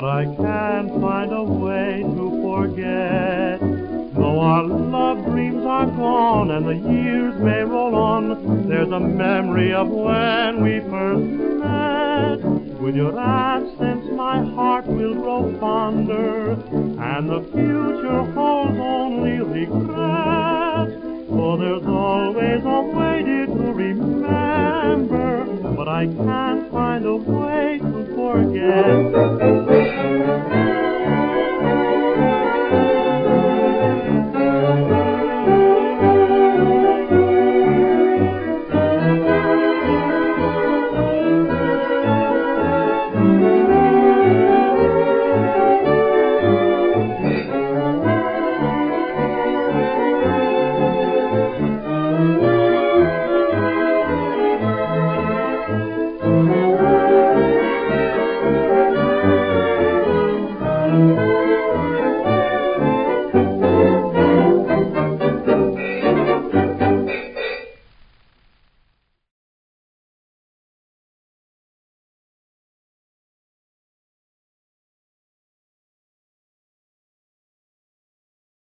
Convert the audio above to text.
but I can't find a way to forget. Though our love dreams are gone and the years may roll on, there's a memory of when we first met. With your absence, my heart will grow fonder, and the future holds only regret. For there's always a way to remember, but I can't find a way to forget.